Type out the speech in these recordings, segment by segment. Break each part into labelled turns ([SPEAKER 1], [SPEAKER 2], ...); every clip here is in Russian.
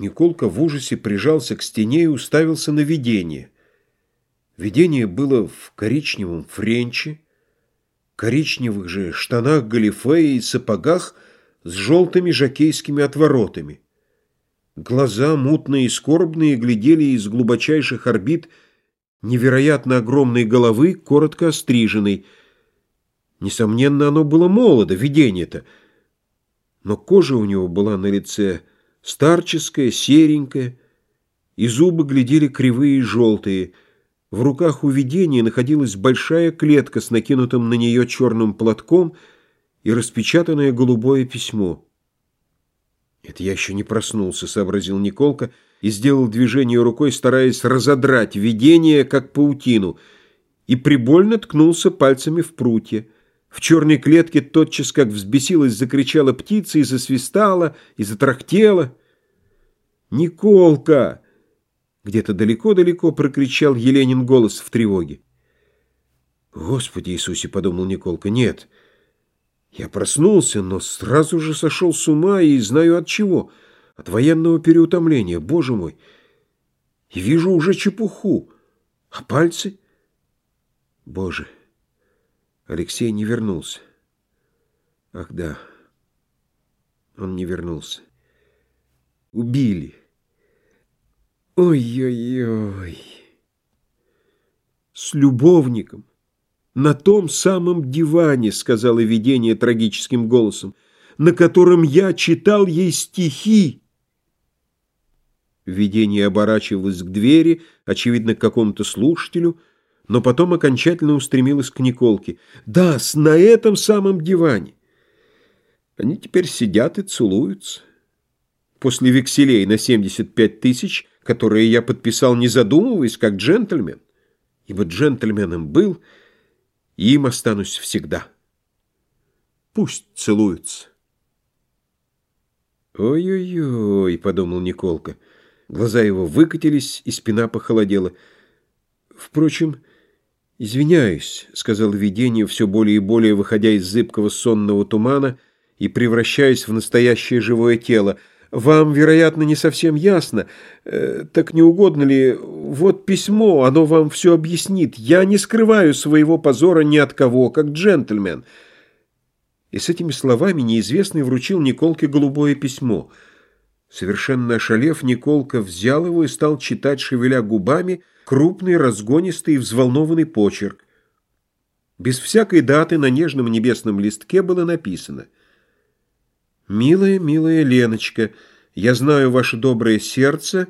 [SPEAKER 1] Николка в ужасе прижался к стене и уставился на видение. Видение было в коричневом френче, коричневых же штанах галифе и сапогах с желтыми жакейскими отворотами. Глаза, мутные и скорбные, глядели из глубочайших орбит невероятно огромной головы, коротко остриженной. Несомненно, оно было молодо, видение-то, но кожа у него была на лице старческая, серенькая, и зубы глядели кривые и желтые. В руках у видения находилась большая клетка с накинутым на нее черным платком и распечатанное голубое письмо. «Это я еще не проснулся», — сообразил Николка и сделал движение рукой, стараясь разодрать видение, как паутину, и прибольно ткнулся пальцами в прутья. В черной клетке тотчас, как взбесилась, закричала птица и засвистала, и затрахтела. «Николка!» — где-то далеко-далеко прокричал Еленин голос в тревоге. «Господи Иисусе!» — подумал Николка. «Нет, я проснулся, но сразу же сошел с ума и знаю от чего. От военного переутомления, боже мой! И вижу уже чепуху. А пальцы? Боже!» Алексей не вернулся. Ах да, он не вернулся. Убили. Ой-ой-ой. С любовником. На том самом диване, сказала видение трагическим голосом, на котором я читал ей стихи. Видение оборачивалось к двери, очевидно, к какому-то слушателю, но потом окончательно устремилась к Николке. «Да, на этом самом диване. Они теперь сидят и целуются. После векселей на 75 тысяч, которые я подписал, не задумываясь, как джентльмен, ибо джентльменом был, и им останусь всегда. Пусть целуются». «Ой-ой-ой», — подумал Николка. Глаза его выкатились, и спина похолодела. Впрочем, «Извиняюсь», — сказал видение, все более и более выходя из зыбкого сонного тумана и превращаясь в настоящее живое тело. «Вам, вероятно, не совсем ясно. Э, так не угодно ли? Вот письмо, оно вам все объяснит. Я не скрываю своего позора ни от кого, как джентльмен». И с этими словами неизвестный вручил Николке голубое письмо. Совершенно ошалев, Николка взял его и стал читать, шевеля губами, — крупный, разгонистый и взволнованный почерк. Без всякой даты на нежном небесном листке было написано «Милая, милая Леночка, я знаю ваше доброе сердце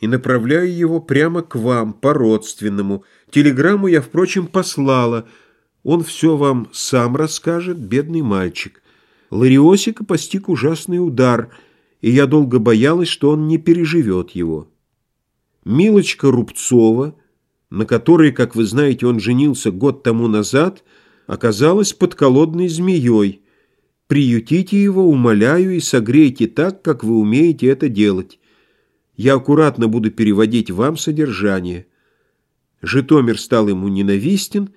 [SPEAKER 1] и направляю его прямо к вам, по-родственному. Телеграмму я, впрочем, послала. Он все вам сам расскажет, бедный мальчик. Лариосика постиг ужасный удар, и я долго боялась, что он не переживет его». Милочка Рубцова, на которой, как вы знаете, он женился год тому назад, оказалась подколодной змеей. Приютите его, умоляю, и согрейте так, как вы умеете это делать. Я аккуратно буду переводить вам содержание. Житомир стал ему ненавистен,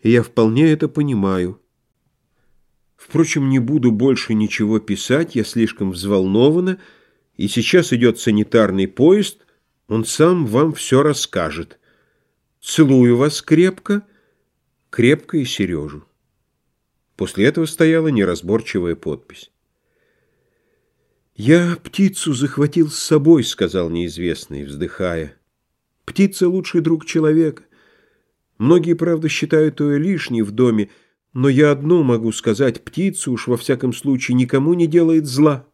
[SPEAKER 1] и я вполне это понимаю. Впрочем, не буду больше ничего писать, я слишком взволнована, и сейчас идет санитарный поезд, он сам вам все расскажет. Целую вас крепко, крепко и Сережу. После этого стояла неразборчивая подпись. «Я птицу захватил с собой», — сказал неизвестный, вздыхая. «Птица — лучший друг человека. Многие, правда, считают ее лишней в доме, но я одно могу сказать, птица уж во всяком случае никому не делает зла».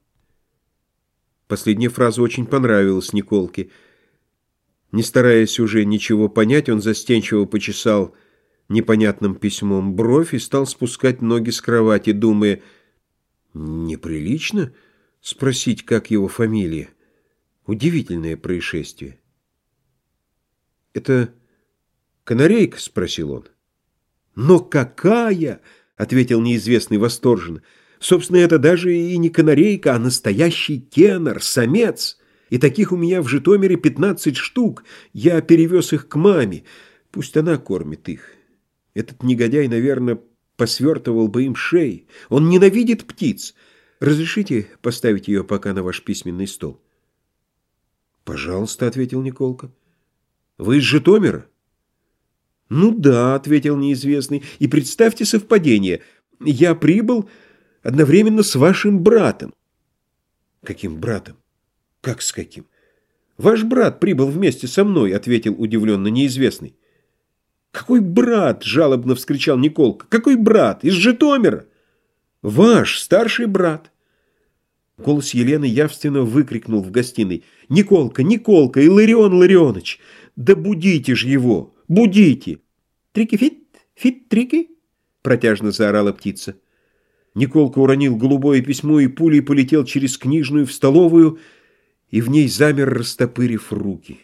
[SPEAKER 1] Последняя фраза очень понравилась Николке — не стараясь уже ничего понять, он застенчиво почесал непонятным письмом бровь и стал спускать ноги с кровати, думая, «Неприлично спросить, как его фамилия? Удивительное происшествие». «Это канарейка?» — спросил он. «Но какая?» — ответил неизвестный восторженно. «Собственно, это даже и не канарейка, а настоящий тенор, самец». И таких у меня в Житомире пятнадцать штук. Я перевез их к маме. Пусть она кормит их. Этот негодяй, наверное, посвертывал бы им шеи. Он ненавидит птиц. Разрешите поставить ее пока на ваш письменный стол?» «Пожалуйста», — ответил Николка. «Вы из Житомира?» «Ну да», — ответил неизвестный. «И представьте совпадение. Я прибыл одновременно с вашим братом». «Каким братом? Как с каким?» «Ваш брат прибыл вместе со мной», — ответил удивленно неизвестный. «Какой брат?» — жалобно вскричал Николка. «Какой брат? Из Житомира?» «Ваш старший брат». Голос Елены явственно выкрикнул в гостиной. «Николка, Николка, Иларион Ларионыч! Да будите ж его! Будите!» «Трики-фит, фит-трики!» — протяжно заорала птица. Николка уронил голубое письмо и пулей полетел через книжную в столовую, и в ней замер, растопырив руки.